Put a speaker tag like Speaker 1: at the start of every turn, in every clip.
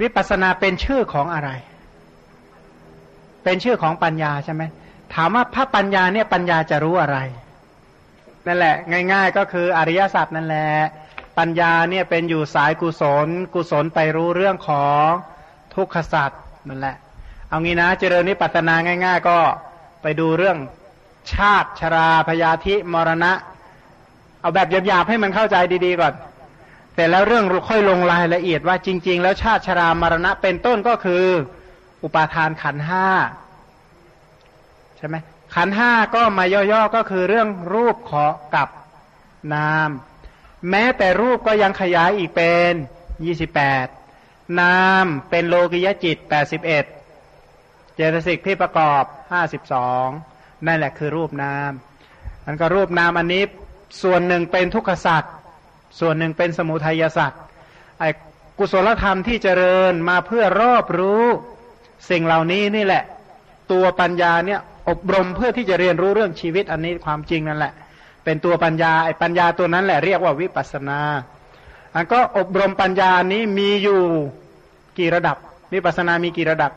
Speaker 1: วิปัสสนาเป็นชื่อของอะไร เป็นชื่อของปัญญาใช่ไหมถามว่าพระปัญญาเนี่ยปัญญาจะรู้อะไรนั่นแหละ ง่าย ๆ ก็คืออริยสัจนั่นแหละปัญญาเนี่ยเป็นอยู่สายกุศล กุศลไปรู้เรื่องของทุกขสัจนั่นแหละ เอางี้นะเจริญนิปัตนาง่าย ๆ ก็ไปดูเรื่องชาติชราพยาธิมรณะ เอาแบบหยาบๆให้มันเข้าใจดีๆก่อน แต่แล้วเรื่องค่อยลงรายละเอียดว่าจริง ๆ แล้วชาติชรามรณะเป็นต้นก็คือ อุปาทานขันห้าใช่ไหมขันห้าก็มาย่อๆก็คือเรื่องรูปขอกับนาม แม้แต่รูปก็ยังขยายอีกเป็นยี่สิบแปดนามเป็นโลกิยจิตแปดสิบเอ็ดเจตสิกที่ประกอบห้าสิบสองนั่นแหละคือรูปนามมันก็รูปนามอันนี้ส่วนหนึ่งเป็นทุกขสัตว์ ส่วนหนึ่งเป็นสมุทัยสัตว์ไอ้กุศลธรรมที่เจริญมาเพื่อรอบรู้ สิ่งเหล่านี้นี่แหละ ตัวปัญญาเนี่ยอบรมเพื่อที่จะเรียนรู้เรื่องชีวิตอันนี้ความจริงนั่นแหละ เป็นตัวปัญญาไอ้ปัญญาตัวนั้นแหละเรียกว่าวิปัสนาอันก็อบรมปัญญานี้มีอยู่กี่ระดับ วิปัสนามีกี่ระดับ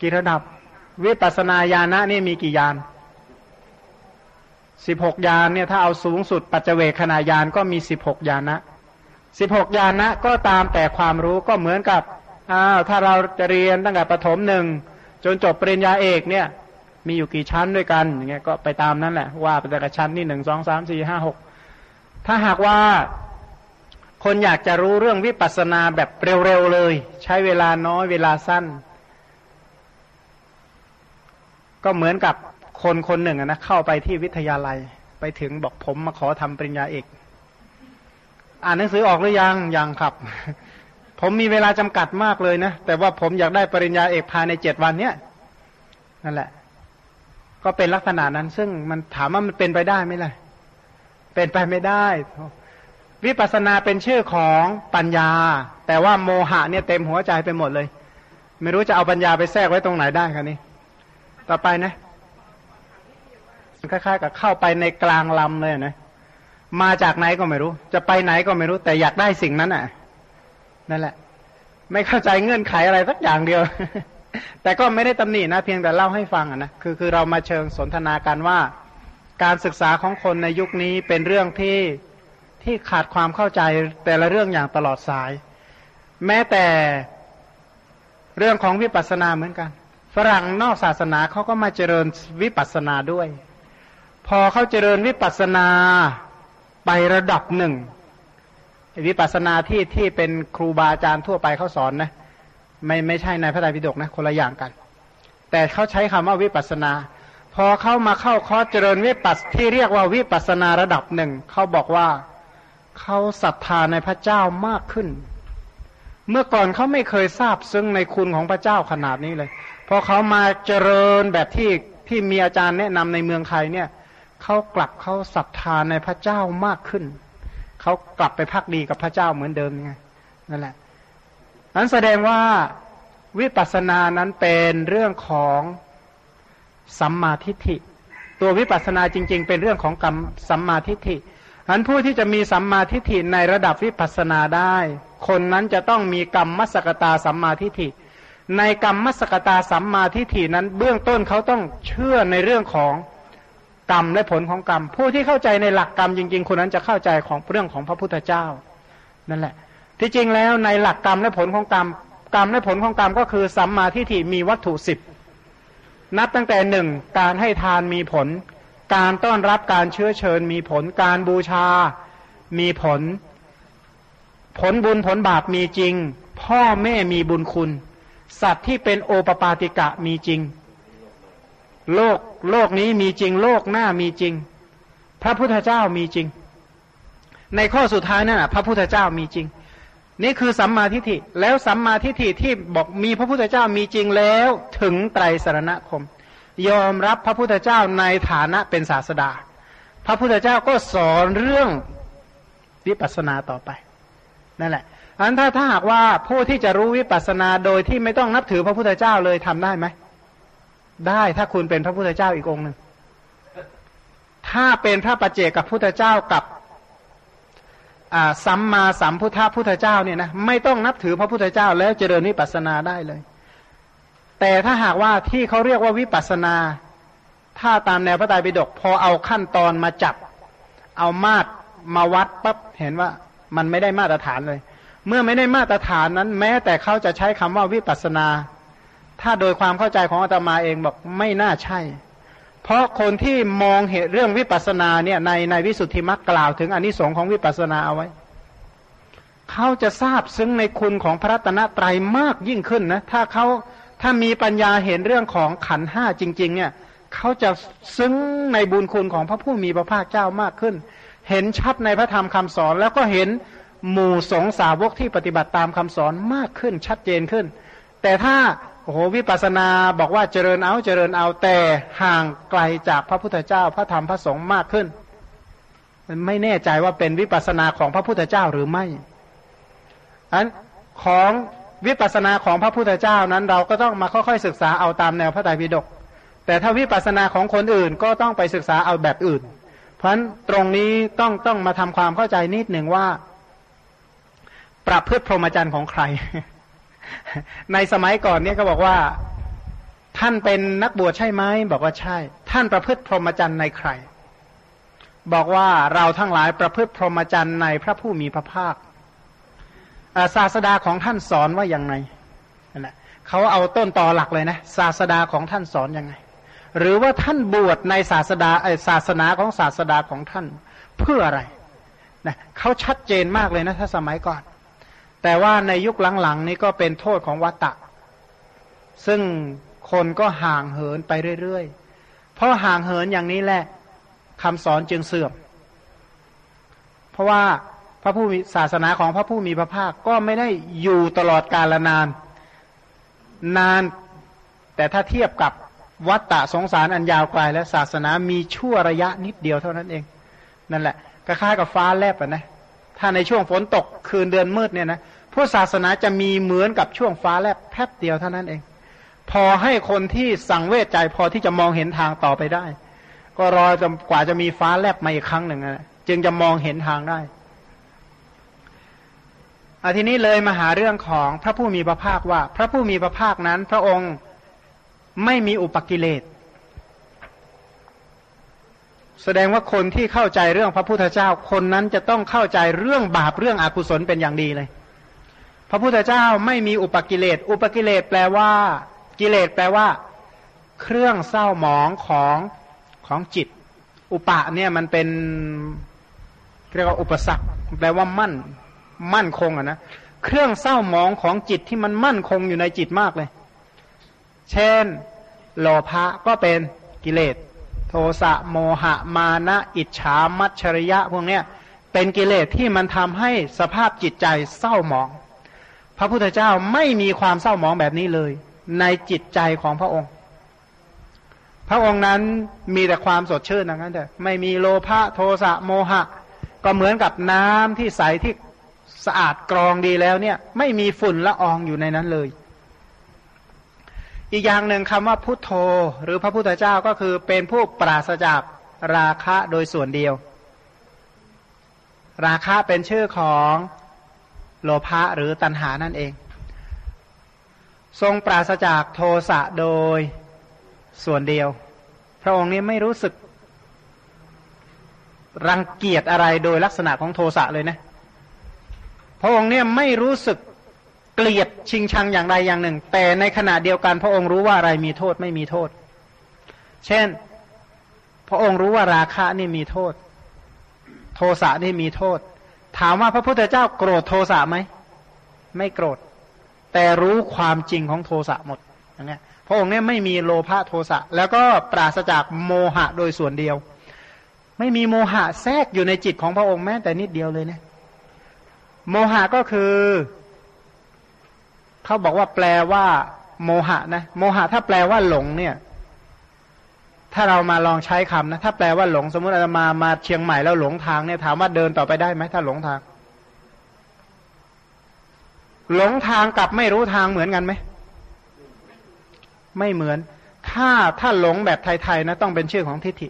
Speaker 1: กี่ระดับ วิปัสนาญาณะนี่มีกี่ญาณ สิบหกญาณเนี่ยถ้าเอาสูงสุดปัจเจเวคณาญาณก็มีสิบหกญาณะสิบหกญาณะก็ตามแต่ความรู้ก็เหมือนกับอ้าวถ้าเราจะเรียนตั้งแต่ประถมหนึ่งจนจบปริญญาเอกเนี่ย มีอยู่กี่ชั้นด้วยกันอย่างเงี้ยก็ไปตามนั้นแหละว่าไปแต่ละชั้นนี่หนึ่งสองสามสี่ห้าหกถ้าหากว่าคนอยากจะรู้เรื่องวิปัสสนาแบบเร็วๆเลย ใช้เวลาน้อยเวลาสั้น ก็เหมือนกับ คนคนหนึ่งนะเข้าไปที่วิทยาลัย ไปถึงบอกผมมาขอทำปริญญาเอก อ่านหนังสือออกหรือยังยังครับ ผมมีเวลาจำกัดมากเลยนะ แต่ว่าผมอยากได้ปริญญาเอกภายในเจ็ดวันเนี้ยนั่นแหละ ก็เป็นลักษณะนั้น ซึ่งมันถามว่ามันเป็นไปได้ไหมล่ะ เป็นไปไม่ได้ วิปัสสนาเป็นชื่อของปัญญา แต่ว่าโมหะเนี่ยเต็มหัวใจไปหมดเลย ไม่รู้จะเอาปัญญาไปแทรกไว้ตรงไหนได้ครับนี่ต่อไปนะ คล้ายๆ กับเข้าไปในกลางลำเลยนะ มาจากไหนก็ไม่รู้ จะไปไหนก็ไม่รู้ แต่อยากได้สิ่งนั้นอะ นั่นแหละ ไม่เข้าใจเงื่อนไขอะไรสักอย่างเดียว แต่ก็ไม่ได้ตำหนินะ เพียงแต่เล่าให้ฟังนะ คือคือเรามาเชิงสนทนากันว่า การศึกษาของคนในยุคนี้เป็นเรื่องที่ที่ขาดความเข้าใจแต่ละเรื่องอย่างตลอดสาย แม้แต่เรื่องของวิปัสสนาเหมือนกัน ฝรั่งนอกศาสนาเขาก็มาเจริญวิปัสสนาด้วย พอเขาเจริญวิปัสสนาไประดับหนึ่งวิปัสสนาที่ที่เป็นครูบาอาจารย์ทั่วไปเขาสอนนะไม่ไม่ใช่ในพระไตรปิฎกนะคนละอย่างกัน แต่เขาใช้คำว่าวิปัสนา พอเข้ามาเข้าคอร์สเจริญวิปัสที่เรียกว่าวิปัสนาระดับหนึ่งเขาบอกว่าเขาศรัทธาในพระเจ้ามากขึ้น เมื่อก่อนเขาไม่เคยทราบซึ่งในคุณของพระเจ้าขนาดนี้เลยพอเขามาเจริญแบบที่ที่มีอาจารย์แนะนำในเมืองไทยเนี่ย เขากลับเขาศรัทธาในพระเจ้ามากขึ้น เขากลับไปพักดีกับพระเจ้าเหมือนเดิมไงนั่นแหละนั้นแสดงว่าวิปัสสนานั้นเป็นเรื่องของสัมมาทิฏฐิ ตัววิปัสสนาจริง ๆ เป็นเรื่องของกรรมสัมมาทิฏฐินั้นผู้ที่จะมีสัมมาทิฏฐิในระดับวิปัสสนาได้ คนนั้นจะต้องมีกรรมมัสกตาสัมมาทิฏฐิ ในกรรมมัสกตาสัมมาทิฏฐินั้นเบื้องต้นเขาต้องเชื่อในเรื่องของ กรรมและผลของกรรม ผู้ที่เข้าใจในหลักกรรมจริง ๆ คนนั้นจะเข้าใจของเรื่องของพระพุทธเจ้า นั่นแหละ ที่จริงแล้วในหลักกรรมและผลของกรรมกรรมและผลของกรรมก็คือสัมมาทิฏฐิมีวัตถุสิบนับตั้งแต่หนึ่งการให้ทานมีผล การต้อนรับการเชื้อเชิญมีผล การบูชามีผล ผลบุญผลบาปมีจริง พ่อแม่มีบุญคุณ สัตว์ที่เป็นโอปปาติกะมีจริง โลกโลกนี้มีจริง โลกหน้ามีจริง พระพุทธเจ้ามีจริง ในข้อสุดท้ายนั่นะพระพุทธเจ้ามีจริง นี่คือสัมมาทิฏฐิแล้วสัมมาทิฏฐิที่บอกมีพระพุทธเจ้ามีจริงแล้วถึงไตรสรณคม ยอมรับพระพุทธเจ้าในฐานะเป็นศาสดา พระพุทธเจ้าก็สอนเรื่องวิปัสสนาต่อไปนั่นแหละอันถ้าถ้าหากว่าผู้ที่จะรู้วิปัสสนาโดยที่ไม่ต้องนับถือพระพุทธเจ้าเลยทำได้ไหม ได้ถ้าคุณเป็นพระพุทธเจ้าอีกองหนึ่งถ้าเป็นพระปัจเจกับพุทธเจ้ากับสัมมาสัมพุทธพุทธเจ้าเนี่ยนะไม่ต้องนับถือพระพุทธเจ้าแล้วเจริญวิปัสสนาได้เลย แต่ถ้าหากว่าที่เขาเรียกว่าวิปัสสนา ถ้าตามแนวพระไตรปิฎกพอเอาขั้นตอนมาจับ เอามาตรมาวัดปั๊บเห็นว่ามันไม่ได้มาตรฐานเลย เมื่อไม่ได้มาตรฐานนั้น แม้แต่เขาจะใช้คำว่าวิปัสสนา ถ้าโดยความเข้าใจของอาตมาเองบอกไม่น่าใช่ เพราะคนที่มองเหตุเรื่องวิปัสสนาเนี่ยในในวิสุทธิมรรคกล่าวถึงอนนิสงค์ของวิปัสสนาเอาไว้ เขาจะทราบซึ้งในคุณของพระตนะไตรมากยิ่งขึ้นนะถ้าเขาถ้ามีปัญญาเห็นเรื่องของขันห้าจริง ๆ เนี่ยเขาจะซึ้งในบุญคุณของพระผู้มีพระภาคเจ้ามากขึ้น เห็นชัดในพระธรรมคำสอน แล้วก็เห็นหมู่สงสาวกที่ปฏิบัติตามคำสอนมากขึ้นชัดเจนขึ้น แต่ถ้า โอ้โหวิปัสนาบอกว่าเจริญเอาเจริญเอาแต่ห่างไกลจากพระพุทธเจ้าพระธรรมพระสงฆ์มากขึ้น มันไม่แน่ใจว่าเป็นวิปัสนาของพระพุทธเจ้าหรือไม่อันของวิปัสนาของพระพุทธเจ้านั้นเราก็ต้องมาค่อยๆศึกษาเอาตามแนวพระไตรปิฎกแต่ถ้าวิปัสนาของคนอื่นก็ต้องไปศึกษาเอาแบบอื่น เพราะฉะนั้นตรงนี้ต้องต้องมาทำความเข้าใจนิดหนึ่งว่า ประพฤติพรหมจรรย์ของใคร ในสมัยก่อนเนี่ยก็บอกว่า ท่านเป็นนักบวชใช่ไหมบอกว่าใช่ ท่านประพฤติพรหมจรรย์ในใคร บอกว่าเราทั้งหลายประพฤติพรหมจรรย์ในพระผู้มีพระภาคศาสดาของท่านสอนว่าอย่างไรนั่แหละเขาเอาต้นต่อหลักเลยนะศาสดาของท่านสอนยังไง หรือว่าท่านบวชในศาสดาศาสนาของศาสดาของท่าน เพื่ออะไรนะเขาชัดเจนมากเลยนะถ้าสมัยก่อน แต่ว่าในยุคหลังๆนี้ก็เป็นโทษของวัตตะ ซึ่งคนก็ห่างเหินไปเรื่อยๆ เพราะห่างเหินอย่างนี้แหละคำสอนจึงเสื่อม เพราะว่าพระผู้มีศาสนาของพระผู้มีพระภาคก็ไม่ได้อยู่ตลอดกาลนาน นาน แต่ถ้าเทียบกับวัตตะสงสารอันยาวไกลและศาสนามีชั่วระยะนิดเดียวเท่านั้นเอง นั่นแหละคล้ายๆกับฟ้าแลบอะนะ ถ้าในช่วงฝนตกคืนเดือนมืดเนี่ยนะผู้ศาสนาจะมีเหมือนกับช่วงฟ้าแลบแป๊บเดียวเท่านั้นเอง พอให้คนที่สังเวทใจพอที่จะมองเห็นทางต่อไปได้ ก็รอจนกว่าจะมีฟ้าแลบมาอีกครั้งหนึ่งนะจึงจะมองเห็นทางได้อาทีนี้เลยมาหาเรื่องของพระผู้มีพระภาคว่า พระผู้มีพระภาคนั้น พระองค์ไม่มีอุปกิเลส แสดงว่าคนที่เข้าใจเรื่องพระพุทธเจ้า คนนั้นจะต้องเข้าใจเรื่องบาปเรื่องอกุศลเป็นอย่างดีเลย พระพุทธเจ้าไม่มีอุปกิเลสอุปกิเลสแปลว่า กิเลสแปลว่า เครื่องเศร้าหมองของของจิต อุปะเนี่ยมันเป็นเรียกว่าอุปสรรคแปลว่ามั่น มั่นคงอะนะเครื่องเศร้าหมองของจิตที่มันมั่นคงอยู่ในจิตมากเลย เช่น โลภะก็เป็นกิเลส โทสะโมหะมานะอิจฉามัชริยะพวกเนี้ยเป็นกิเลสที่มันทำให้สภาพจิตใจเศร้าหมอง พระพุทธเจ้าไม่มีความเศร้าหมองแบบนี้เลย ในจิตใจของพระองค์ พระองค์นั้นมีแต่ความสดชื่นนั้นแต่ไม่มีโลภะโทสะโมหะ ก็เหมือนกับน้ำที่ใสที่สะอาดกรองดีแล้วเนี่ย ไม่มีฝุ่นละอองอยู่ในนั้นเลย อีกอย่างหนึ่งคำว่าพุทโธ หรือพระพุทธเจ้าก็คือเป็นผู้ปราศจากราคะโดยส่วนเดียว ราคะเป็นชื่อของโลภะหรือตัณหานั่นเอง ทรงปราศจากโทสะโดยส่วนเดียว พระองค์นี้ไม่รู้สึก รังเกียจอะไรโดยลักษณะของโทสะเลยนะพระองค์เนี่ยไม่รู้สึก เกลียดชิงชังอย่างใดอย่างหนึ่ง แต่ในขณะเดียวกัน พระองค์รู้ว่าอะไรมีโทษไม่มีโทษ เช่น พระองค์รู้ว่าราคะนี่มีโทษ โทสะนี่มีโทษ ถามว่าพระพุทธเจ้าโกรธโทสะไหมไม่โกรธ แต่รู้ความจริงของโทสะหมดอย่างเงี้ยพระองค์เนี่ยไม่มีโลภะโทสะ แล้วก็ปราศจากโมหะโดยส่วนเดียว ไม่มีโมหะแทรกอยู่ในจิตของพระองค์แม้แต่นิดเดียวเลยนะโมหะก็คือ เขาบอกว่าแปลว่า โมหะนะโมหะ ถ้าแปลว่าหลงเนี่ย ถ้าเรามาลองใช้คำนะ ถ้าแปลว่าหลงสมมติเรามามาเชียงใหม่แล้วหลงทางเนี่ยถามว่าเดินต่อไปได้ไหมถ้าหลงทาง หลงทางกับไม่รู้ทางเหมือนกันไหมไม่เหมือน ถ้าถ้าหลงแบบไทยๆนะ ต้องเป็นชื่อของทิฏฐิ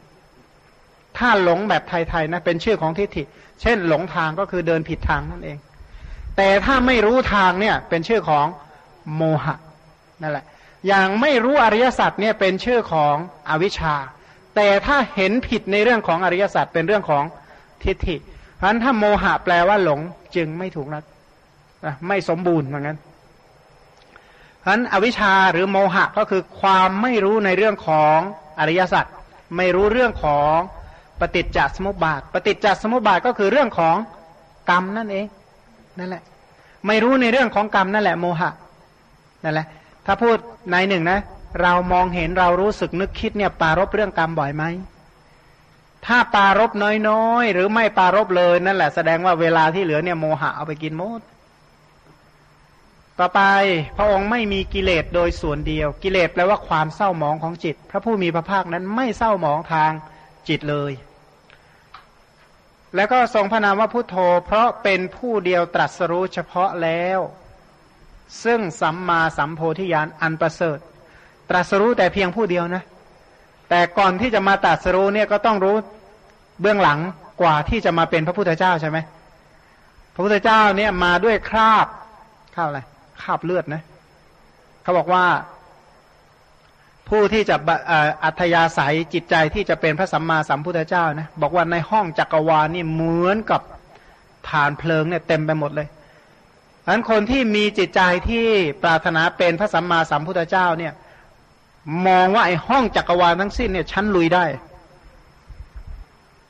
Speaker 1: ถ้าหลงแบบไทยๆนะ เป็นชื่อของทิฏฐิ เช่น หลงทางก็คือเดินผิดทางนั่นเอง แต่ถ้าไม่รู้ทางเนี่ย เป็นชื่อของ โมหะนั่นแหละ อย่างไม่รู้อริยสัจเนี่ยเป็นชื่อของอวิชชา แต่ถ้าเห็นผิดในเรื่องของอริยสัจเป็นเรื่องของทิฏฐิเพราะฉะนั้นถ้าโมหะแปลว่าหลงจึงไม่ถูกนะไม่สมบูรณ์เหมือนกันเพราะฉะนั้นอวิชชาหรือโมหะก็คือความไม่รู้ในเรื่องของอริยสัจไม่รู้เรื่องของปฏิจจสมุปบาท ปฏิจจสมุปบาทก็คือเรื่องของกรรมนั่นเองนั่นแหละ ไม่รู้ในเรื่องของกรรมนั่นแหละโมหะ นั่นแหละ ถ้าพูดในหนึ่งนะ เรามองเห็นเรารู้สึกนึกคิดเนี่ยปารบเรื่องกรรมบ่อยไหมถ้าปารบน้อยๆ หรือไม่ปารบเลยนั่นแหละ แสดงว่าเวลาที่เหลือเนี่ยโมหะเอาไปกินหมด ต่อไปพระองค์ไม่มีกิเลสโดยส่วนเดียว กิเลสแปลว่าความเศร้าหมองของจิต พระผู้มีพระภาคนั้นไม่เศร้าหมองทางจิตเลย แล้วก็ทรงพระนามว่าพุทโธ เพราะเป็นผู้เดียวตรัสรู้เฉพาะแล้ว ซึ่งสัมมาสัมโพธิญาณอันประเสริฐ ตรัสรู้แต่เพียงผู้เดียวนะ แต่ก่อนที่จะมาตรัสรู้เนี่ยก็ต้องรู้เบื้องหลังกว่าที่จะมาเป็นพระพุทธเจ้าใช่ไหมพระพุทธเจ้าเนี่ยมาด้วยคราบคราบอะไรคราบเลือดนะเขาบอกว่า ผู้ที่จะอัธยาศัยจิตใจที่จะเป็นพระสัมมาสัมพุทธเจ้านะบอกว่าในห้องจักรวาลนี่เหมือนกับฐานเพลิงเนี่ยเต็มไปหมดเลย อันคนที่มีจิตใจที่ปรารถนาเป็นพระสัมมาสัมพุทธเจ้าเนี่ย มองว่าไอ้ห้องจักรวาลทั้งสิ้นเนี่ยชั้นลุยได้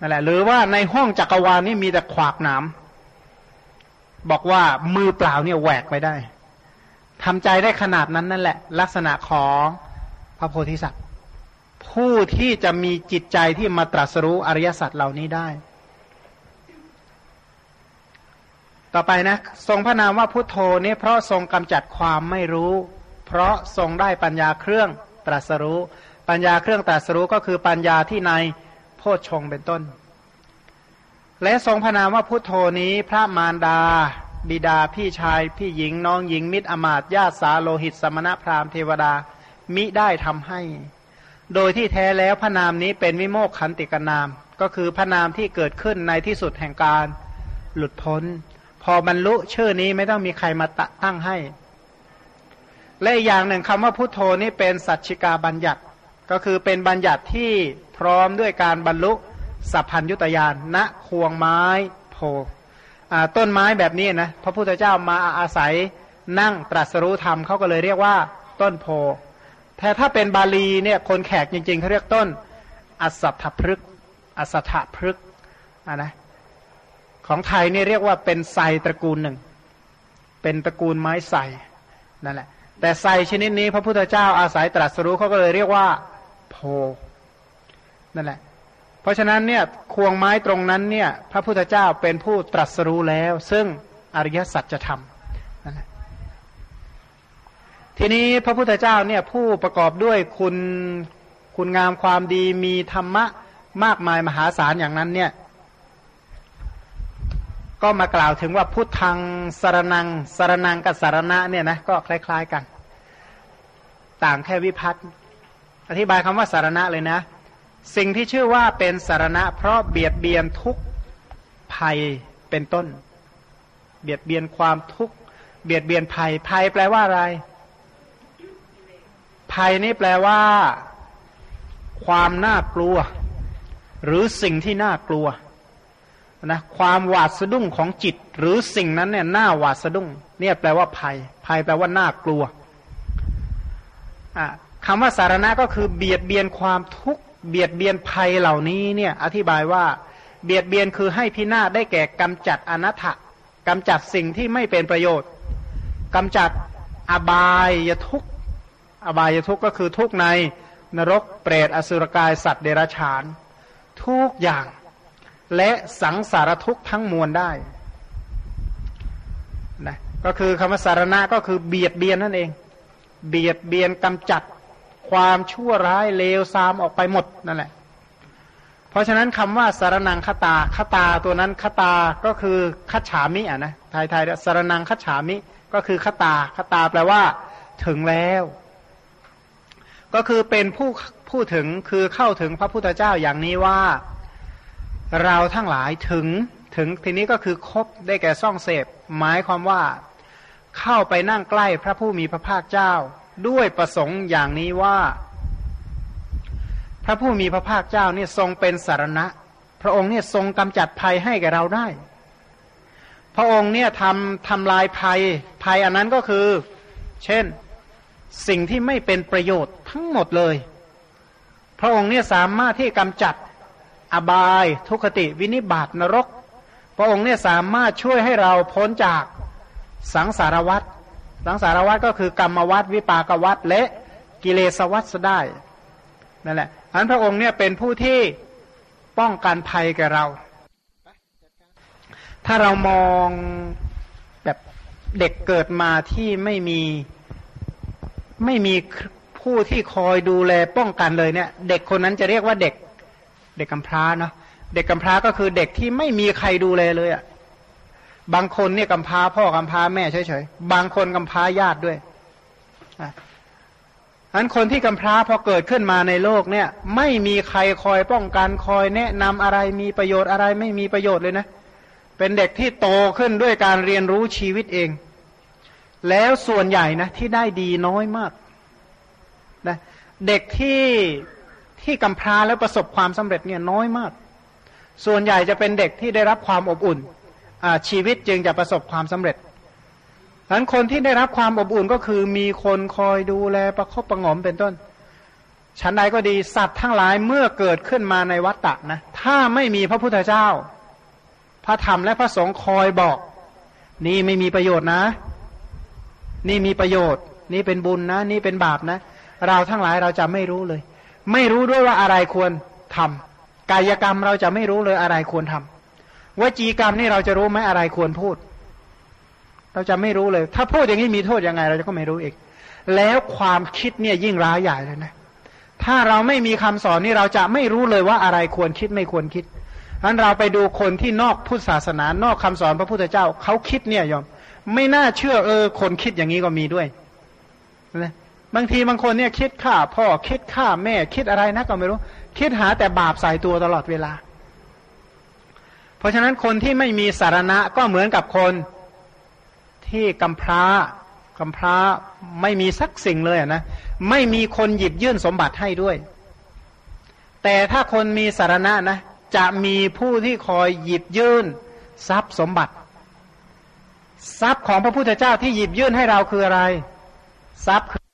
Speaker 1: นั่นแหละหรือว่าในห้องจักรวาลนี่มีแต่ขวากหนามบอกว่ามือเปล่าเนี่ยแหวกไปได้ทำใจได้ขนาดนั้นนั่นแหละ ลักษณะของพระโพธิสัตว์ ผู้ที่จะมีจิตใจที่มาตรัสรู้อริยสัจเหล่านี้ได้ ต่อไปนะ ทรงพระนามว่าพุทโธนี่เพราะทรงกำจัดความไม่รู้ เพราะทรงได้ปัญญาเครื่องตรัสรู้ ปัญญาเครื่องตรัสรู้ก็คือปัญญาที่ในโพชฌงเป็นต้น และทรงพระนามว่าพุทโธนี้พระมารดา บิดาพี่ชาย พี่หญิงน้องหญิงมิตรอมาตญาติสาโลหิต สมณพราหมณ์เทวดามิได้ทำให้ โดยที่แท้แล้วพระนามนี้เป็นวิโมกขันติกนาม ก็คือพระนามที่เกิดขึ้นในที่สุดแห่งการหลุดพ้น อบรรลุชื่อนี้ไม่ต้องมีใครมาตตั้งให้ และอีกอย่างหนึ่งคำว่าพุทโธนี้เป็นสัจชิกาบัญญัติ ก็คือเป็นบัญญัติที่พร้อมด้วยการบรรลุสัพพัญยุตยานณควงไม้โพต้นไม้แบบนี้นะพระพุทธเจ้ามาอาศัยนั่งตรัสรู้ธรรมเขาก็เลยเรียกว่าต้นโพแต่ถ้าเป็นบาลีเนี่ยคนแขกจริงๆเขาเรียกต้นอสัตถพฤกอสัตถพฤกอะนะ ของไทยนี่เรียกว่าเป็นไซตระกูลหนึ่ง เป็นตระกูลไม้ไซนั่นแหละ แต่ไซชนิดนี้พระพุทธเจ้าอาศัยตรัสรู้เขาก็เลยเรียกว่า โพนั่นแหละ เพราะฉะนั้นเนี่ยควงไม้ตรงนั้นเนี่ย พระพุทธเจ้าเป็นผู้ตรัสรู้แล้ว ซึ่งอริยสัจจะทำนั่นแหละทีนี้พระพุทธเจ้าเนี่ยผู้ประกอบด้วยคุณคุณงามความดีมีธรรมะมากมายมหาศาลอย่างนั้นเนี่ย ก็มากล่าวถึงว่าพุทธังสารนังสารนังกับสารณะเนี่ยนะก็คล้าย ๆกัน ต่างแค่วิพัฒน์อธิบายคำว่าสารณะเลยนะ สิ่งที่ชื่อว่าเป็นสารณะ เพราะเบียดเบียนทุกภัยเป็นต้น เบียดเบียนความทุกข์เบียดเบียนภัยภัยแปลว่าอะไร ภัยนี่แปลว่า ความน่ากลัว หรือสิ่งที่น่ากลัว นะความหวาดสะดุ้งของจิต หรือสิ่งนั้นเนี่ยน่าหวาดสะดุ้ง เนี่ยแปลว่าภัย ภัยแปลว่าน่ากลัวคำว่าสารณะก็คือเบียดเบียนความทุกข์เบียดเบียนภัยเหล่านี้เนี่ยอธิบายว่าเบียดเบียนคือให้พินาศได้แก่กำจัดอนัตถะกำจัดสิ่งที่ไม่เป็นประโยชน์กำจัดอบายทุกอบายทุกก็คือทุกในนรกเปรตอสุรกายสัตว์เดรัจฉาน ทุกอย่าง และสังสารทุกข์ทั้งมวลได้นะก็คือคำว่าสารณะก็คือเบียดเบียนนั่นเอง เบียดเบียนกำจัดความชั่วร้ายเลวทรามออกไปหมดนั่นแหละ เพราะฉะนั้นคำว่าสารนังคตาคตาตัวนั้นคตาก็คือคัจฉามิอะนะไทยไทยสารนังคัจฉามิก็คือคตาคตาแปลว่า ถึงแล้ว ก็คือเป็นผู้ผู้ถึงคือเข้าถึงพระพุทธเจ้าอย่างนี้ว่า เราทั้งหลายถึงถึงทีนี้ก็คือครบได้แก่ซ่องเสพ หมายความว่าเข้าไปนั่งใกล้พระผู้มีพระภาคเจ้า ด้วยประสงค์อย่างนี้ว่า พระผู้มีพระภาคเจ้าเนี่ยทรงเป็นสารณะ พระองค์เนี่ยทรงกำจัดภัยให้แก่เราได้ พระองค์เนี่ยทำทำลายภัยภัยอันนั้นก็คือ เช่นสิ่งที่ไม่เป็นประโยชน์ทั้งหมดเลย พระองค์เนี่ยสามารถที่กำจัด อบาย ทุคติวินิบาตนรก พระองค์เนี่ยสามารถช่วยให้เราพ้นจากสังสารวัตรสังสารวัตรก็คือกรรมวัตรวิปากวัตรและกิเลสวัตรได้นั่นแหละอันพระองค์เนี่ยเป็นผู้ที่ป้องกันภัยแก่เรา ถ้าเรามองแบบเด็กเกิดมาที่ไม่มีไม่มีผู้ที่คอยดูแลป้องกันเลยเนี่ย เด็กคนนั้นจะเรียกว่าเด็ก เด็กกำพร้าเนาะเด็กกำพร้าก็คือเด็กที่ไม่มีใครดูแลเลยอะ่ะบางคนเนี่ยกำพร้าพ่อกำพร้าแม่เฉยๆบางคนกำพร้าญาติด้วยอะอันคนที่กำพร้าพอเกิดขึ้นมาในโลกเนี่ย ไม่มีใครคอยป้องกันคอยแนะนำอะไรมีประโยชน์อะไรไม่มีประโยชน์เลยนะ เป็นเด็กที่โตขึ้นด้วยการเรียนรู้ชีวิตเอง แล้วส่วนใหญ่นะที่ได้ดีน้อยมากนะเด็กที่ ที่กำพร้าแล้วประสบความสำเร็จเนี่ยน้อยมาก ส่วนใหญ่จะเป็นเด็กที่ได้รับความอบอุ่นชีวิตจึงจะประสบความสำเร็จฉะนั้นคนที่ได้รับความอบอุ่นก็คือมีคนคอยดูแลประคบประงมเป็นต้นชั้นใดก็ดีสัตว์ทั้งหลายเมื่อเกิดขึ้นมาในวัฏฏะนะถ้าไม่มีพระพุทธเจ้า พระธรรมและพระสงฆ์คอยบอก นี่ไม่มีประโยชน์นะ นี่มีประโยชน์ นี่เป็นบุญนะ นี่เป็นบาปนะ เราทั้งหลายเราจะไม่รู้เลย ไม่รู้ด้วยว่าอะไรควรทำกายกรรมเราจะไม่รู้เลยอะไรควรทำวจีกรรมนี่เราจะรู้ไหมอะไรควรพูด เราจะไม่รู้เลย ถ้าพูดอย่างนี้มีโทษยังไง เราจะก็ไม่รู้อีก แล้วความคิดเนี่ยยิ่งร้ายใหญ่เลยนะถ้าเราไม่มีคำสอนนี่เราจะไม่รู้เลยว่าอะไรควรคิดไม่ควรคิดนั้นเราไปดูคนที่นอกพุทธศาสนานอกคำสอนพระพุทธเจ้าเขาคิดเนี่ยยอม ไม่น่าเชื่อเออ คนคิดอย่างนี้ก็มีด้วยนะ บางทีบางคนเนี่ยคิดฆ่าพ่อคิดฆ่าแม่คิดอะไรนะก็ไม่รู้ คิดหาแต่บาปใส่ตัวตลอดเวลา เพราะฉะนั้นคนที่ไม่มีสารณะก็เหมือนกับคนที่กำพร้ากำพร้าไม่มีสักสิ่งเลยนะไม่มีคนหยิบยื่นสมบัติให้ด้วย แต่ถ้าคนมีสารณะนะจะมีผู้ที่คอยหยิบยื่นทรัพย์สมบัติ ทรัพย์ของพระพุทธเจ้าที่หยิบยื่นให้เราคืออะไร ทรัพย์คือ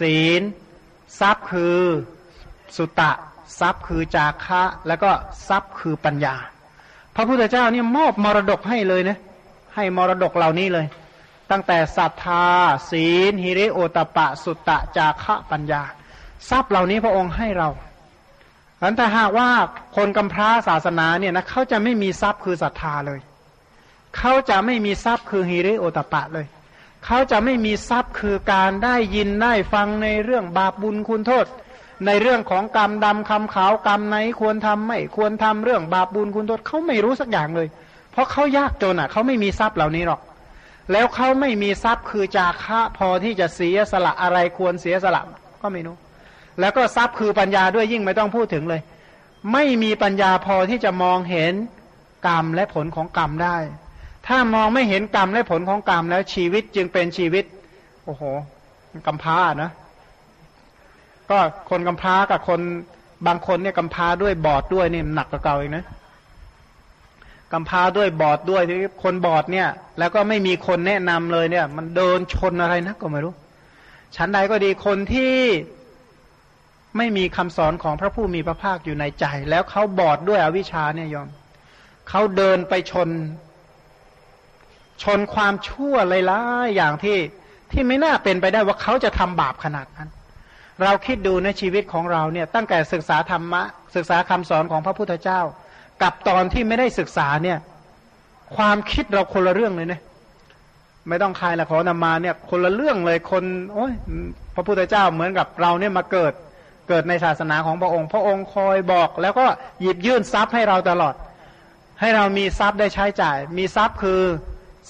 Speaker 1: ศีล ทรัพย์คือสุตะ ทรัพย์คือจาคะ แล้วก็ทรัพย์คือปัญญา พระพุทธเจ้าเนี่ยมอบมรดกให้เลยนะให้มรดกเหล่านี้เลย ตั้งแต่ศรัทธา ศีลฮิริโอตปะ สุตตะจาคะปัญญา ทรัพย์เหล่านี้พระองค์ให้เราอันแต่หากว่าคนกำพร้าศาสนาเนี่ยนะเขาจะไม่มีทรัพย์คือศรัทธาเลย เขาจะไม่มีทรัพย์คือฮิริโอตปะเลย เขาจะไม่มีทรัพย์คือการได้ยินได้ฟังในเรื่องบาปบุญคุณโทษ ในเรื่องของกรรมดำคำขาวกรรมไหนควรทำไม่ควรทำเรื่องบาปบุญคุณโทษเขาไม่รู้สักอย่างเลย เพราะเขายากจนอะเขาไม่มีทรัพย์เหล่านี้หรอก แล้วเขาไม่มีทรัพย์คือจาคะพอที่จะเสียสละอะไรควรเสียสละก็ไม่รู้ แล้วก็ทรัพย์คือปัญญาด้วยยิ่งไม่ต้องพูดถึงเลย ไม่มีปัญญาพอที่จะมองเห็นกรรมและผลของกรรมได้ ถ้ามองไม่เห็นกรรมและผลของกรรมแล้วชีวิตจึงเป็นชีวิต โอ้โหกำพานะ ก็คนกำพากับคนบางคนเนี่ยกำพาด้วยบอดด้วยเนี่ยหนักกว่าเก่าอีกนะกำพาด้วยบอดด้วยที่คนบอดเนี่ย แล้วก็ไม่มีคนแนะนำเลยเนี่ย มันเดินชนอะไรนะก็ไม่รู้ ชั้นใดก็ดีคนที่ไม่มีคำสอนของพระผู้มีพระภาคอยู่ในใจ แล้วเขาบอดด้วยอวิชชาเนี่ยยอมเขาเดินไปชน ชนความชั่วเลยล่ะอย่างที่ที่ไม่น่าเป็นไปได้ว่าเขาจะทำบาปขนาดนั้น เราคิดดูในชีวิตของเราเนี่ยตั้งแต่ศึกษาธรรมะ ศึกษาคำสอนของพระพุทธเจ้า กับตอนที่ไม่ได้ศึกษาเนี่ย ความคิดเราคนละเรื่องเลยเนี่ยไม่ต้องใครละขอนำมาเนี่ย คนละเรื่องเลยคน โอ้ยพระพุทธเจ้าเหมือนกับเราเนี่ยมาเกิดเกิดในศาสนาของพระองค์ พระองค์คอยบอก แล้วก็หยิบยื่นทรัพย์ให้เราตลอด ให้เรามีทรัพย์ได้ใช้จ่าย มีทรัพย์คือ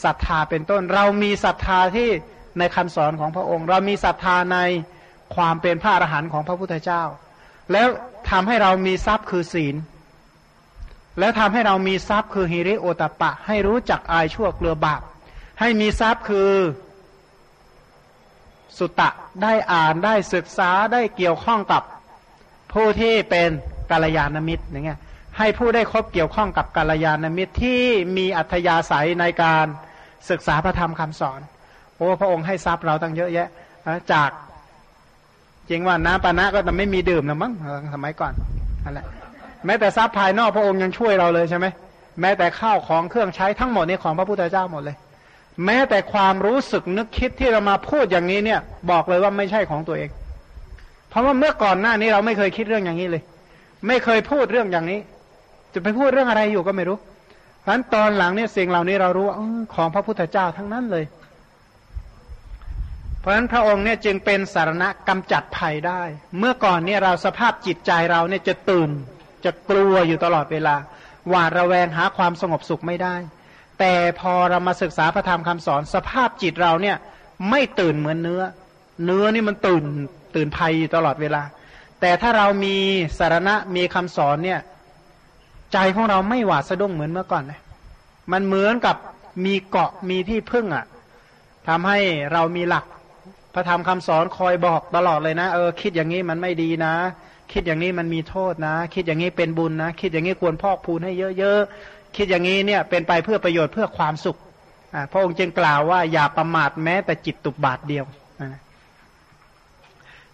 Speaker 1: ศรัทธาเป็นต้น เรามีศรัทธาที่ในคำสอนของพระองค์ เรามีศรัทธาในความเป็นพระอรหันต์ของพระพุทธเจ้า แล้วทำให้เรามีทรัพย์คือศีล แล้วทำให้เรามีทรัพย์คือฮิริโอตปะ ให้รู้จักอายชั่วเกลือบาปให้มีทรัพย์คือสุตะได้อ่านได้ศึกษาได้เกี่ยวข้องกับผู้ที่เป็นกาลยานมิตรอย่างเงี้ยให้ผู้ได้คบเกี่ยวข้องกับกาลยานมิตรที่มีอัธยาศัยในการ ศึกษาพระธรรมคำสอนโอ้พระองค์ให้ทรัพย์เราตั้งเยอะแยะจากจริงว่าน้ำปานะก็จะไม่มีดื่มนะมั้งสมัยก่อนนั่นแหละแม้แต่ทรัพย์ภายนอกพระองค์ยังช่วยเราเลยใช่ไหมแม้แต่ข้าวของเครื่องใช้ทั้งหมดนี่ของพระพุทธเจ้าหมดเลย แม้แต่ความรู้สึกนึกคิดที่เรามาพูดอย่างนี้เนี่ย บอกเลยว่าไม่ใช่ของตัวเอง เพราะว่าเมื่อก่อนหน้านี้เราไม่เคยคิดเรื่องอย่างนี้เลย ไม่เคยพูดเรื่องอย่างนี้ จะไปพูดเรื่องอะไรอยู่ก็ไม่รู้ เพราะนั้นตอนหลังเนี่ยสิ่งเหล่านี้เรารู้ว่าของพระพุทธเจ้าทั้งนั้นเลย เพราะฉะนั้นพระองค์เนี่ยจึงเป็นสารณะกำจัดภัยได้ เมื่อก่อนเนี่ยเราสภาพจิตใจเราเนี่ยจะตื่น จะกลัวอยู่ตลอดเวลาหวาดระแวงหาความสงบสุขไม่ได้ แต่พอเรามาศึกษาพระธรรมคำสอน สภาพจิตเราเนี่ยไม่ตื่นเหมือนเนื้อ เนื้อนี่มันตื่นตื่นภัยอยู่ตลอดเวลา แต่ถ้าเรามีสารณะมีคำสอนเนี่ย ใจของเราไม่หวาดสะดุ้งเหมือนเมื่อก่อนนะมันเหมือนกับมีเกาะมีที่พึ่งอะ่ะทำให้เรามีหลัก พระธรรมคำสอนคอยบอกตลอดเลยนะ เออคิดอย่างนี้มันไม่ดีนะ คิดอย่างนี้มันมีโทษนะ คิดอย่างนี้เป็นบุญนะ คิดอย่างนี้ควรพอกพูนให้เยอะๆคิดอย่างนี้เนี่ยเป็นไปเพื่อประโยชน์เพื่อความสุขอ่าพระองค์จึงกล่าวว่าอย่าประมาทแม้แต่จิตตุบบาทเดียว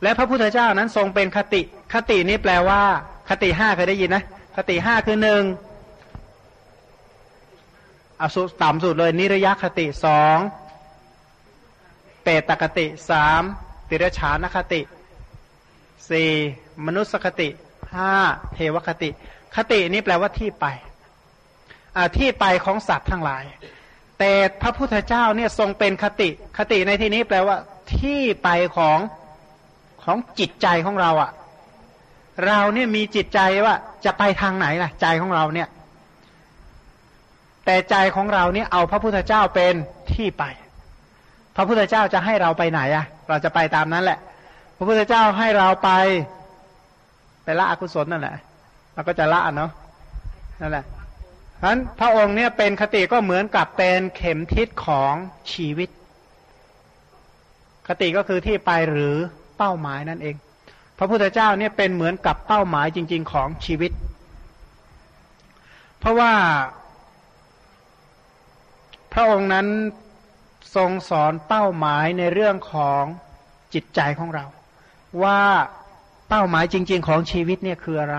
Speaker 1: และพระพุทธเจ้านั้นทรงเป็นคติ คตินี้แปลว่า คติห้าเคยได้ยินนะ คติห้าคือหนึ่งอสุต่ำสุดเลย นิรยคติสองเปตคติสามติรชานคติสี่มนุสคติห้าเทวคติ คตินี้แปลว่าที่ไปที่ไปของสัตว์ทั้งหลาย แต่พระพุทธเจ้าเนี่ยทรงเป็นคติ คติในที่นี้แปลว่า ที่ไปของของจิตใจของเราอะ่ะ เราเนี่ยมีจิตใจว่าจะไปทางไหนล่ะ ใจของเราเนี่ย แต่ใจของเราเนี่ยเอาพระพุทธเจ้าเป็นที่ไป พระพุทธเจ้าจะให้เราไปไหนอะเราจะไปตามนั้นแหละ พระพุทธเจ้าให้เราไป ไปละอกุศลนั่นแหละเราก็จะละเนาะนั่นแหละเพราะนั้นพระองค์เนี่ยเป็นคติก็เหมือนกับเป็นเข็มทิศของชีวิต คติก็คือที่ไปหรือเป้าหมายนั่นเอง พระพุทธเจ้าเนี่ยเป็นเหมือนกับเป้าหมายจริง ๆ ของชีวิต เพราะว่าพระองค์นั้นทรงสอนเป้าหมายในเรื่องของจิตใจของเรา ว่าเป้าหมายจริง ๆ ของชีวิตเนี่ยคืออะไร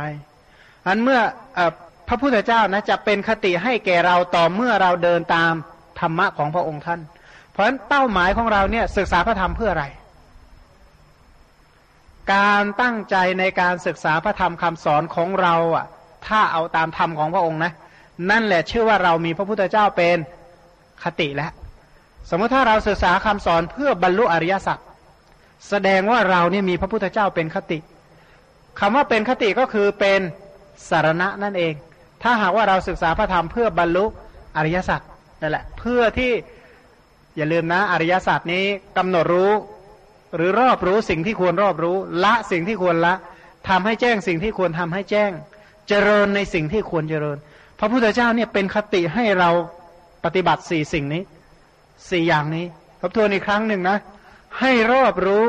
Speaker 1: อันเมื่ออพระพุทธเจ้านะจะเป็นคติให้แก่เราต่อเมื่อเราเดินตามธรรมะของพระองค์ท่าน เพราะฉะนั้นเป้าหมายของเราเนี่ยศึกษาพระธรรมเพื่ออะไร การตั้งใจในการศึกษาพระธรรมคำสอนของเราอะ ถ้าเอาตามธรรมของพระองค์นะ นั่นแหละชื่อว่าเรามีพระพุทธเจ้าเป็นคติแล้วสมมติถ้าเราศึกษาคำสอนเพื่อบรรลุอริยสัจแสดงว่าเราเนี่ยมีพระพุทธเจ้าเป็นคติคำว่าเป็นคติก็คือเป็นสารณะนั่นเอง ถ้าหากว่าเราศึกษาพระธรรมเพื่อบรรลุอริยสัจนั่นแหละ เพื่อที่อย่าลืมนะอริยสัจนี้กำหนดรู้ หรือรอบรู้สิ่งที่ควรรอบรู้ ละสิ่งที่ควรละทำให้แจ้งสิ่งที่ควรทำให้แจ้ง เจริญในสิ่งที่ควรเจริญ พระพุทธเจ้าเนี่ยเป็นคติให้เราปฏิบัติสี่สิ่งนี้สี่อย่างนี้ทบทวนอีกครั้งหนึ่งนะ ให้รอบรู้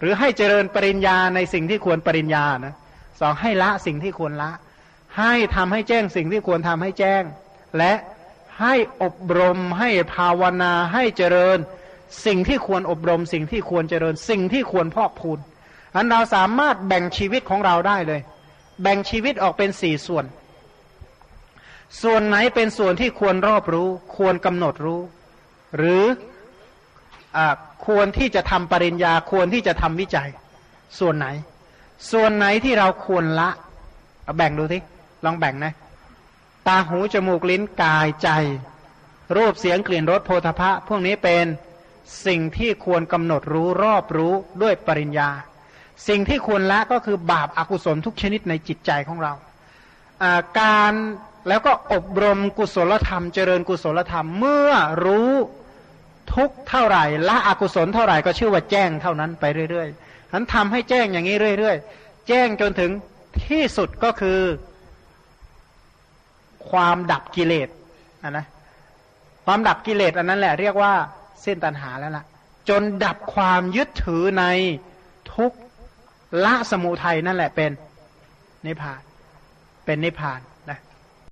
Speaker 1: หรือให้เจริญปริญญาในสิ่งที่ควรปริญญานะสองให้ละสิ่งที่ควรละ ให้ทำให้แจ้งสิ่งที่ควรทำให้แจ้ง และให้อบรมให้ภาวนาให้เจริญ สิ่งที่ควรอบรม สิ่งที่ควรเจริญ สิ่งที่ควรพอกพูนอันเราสามารถแบ่งชีวิตของเราได้เลย แบ่งชีวิตออกเป็นสี่ส่วน ส่วนไหนเป็นส่วนที่ควรรอบรู้ ควรกำหนดรู้ หรืออควรที่จะทำปริญญาควรที่จะทำวิจัย ส่วนไหน ส่วนไหนที่เราควรละเอาแบ่งดูทีลองแบ่งนะ ตาหูจมูกลิ้นกายใจ รูปเสียงกลิ่นรสโพธพะพวกนี้เป็น สิ่งที่ควรกำหนดรู้รอบรู้ด้วยปริญญา สิ่งที่ควรละก็คือบาปอากุศลทุกชนิดในจิตใจของเรา การแล้วก็อบรมกุศลธรรม เจริญกุศลธรรมเมื่อรู้ทุกเท่าไหร่ละอกุศลเท่าไหร่ก็ชื่อว่าแจ้งเท่านั้นไปเรื่อยๆนั้นทำให้แจ้งอย่างนี้เรื่อยๆ แจ้งจนถึงที่สุดก็คือ ความดับกิเลสอะนะความดับกิเลสอันนั้นแหละเรียกว่า ส้นตันหาแล้วล่ะ จนดับความยึดถือในทุกละสมุทัยนั่นแหละเป็นนิพพาน เป็นนิพพาน